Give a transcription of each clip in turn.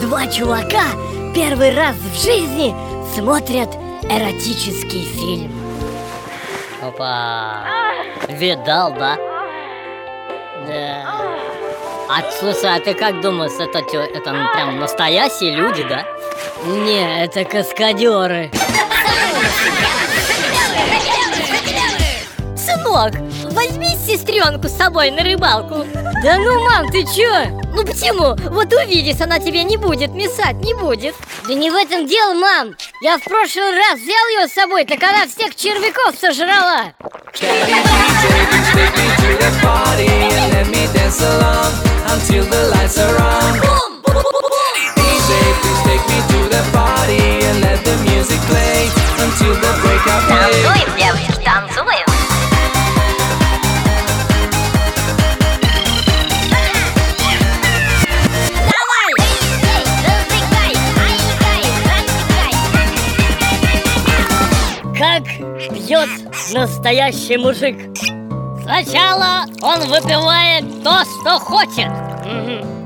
Два чувака первый раз в жизни смотрят эротический фильм Опа. Видал, да? Да. А слушай, а ты как думаешь, это это прям настоящие люди, да? Не, это каскадеры Сынок, возьми сестренку с собой на рыбалку. Да ну, мам, ты чё? Ну почему? Вот увидишь, она тебе не будет мясать, не будет. Да не в этом дело, мам. Я в прошлый раз взял ее с собой, так она всех червяков сожрала. Take me to Как пьет настоящий мужик Сначала он выпивает то, что хочет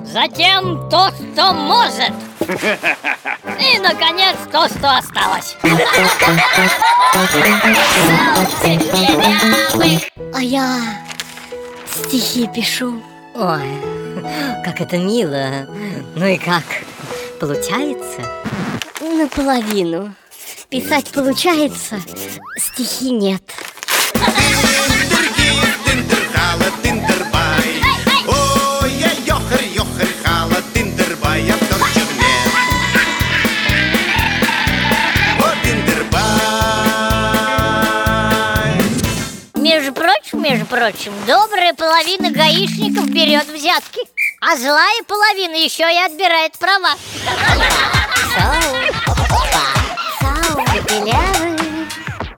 Затем то, что может И, наконец, то, что осталось А я стихи пишу Ой, как это мило. Ну и как? Получается? Наполовину Писать получается, стихи нет. Между прочим, между прочим, добрая половина гаишников берет взятки А злая половина еще и отбирает права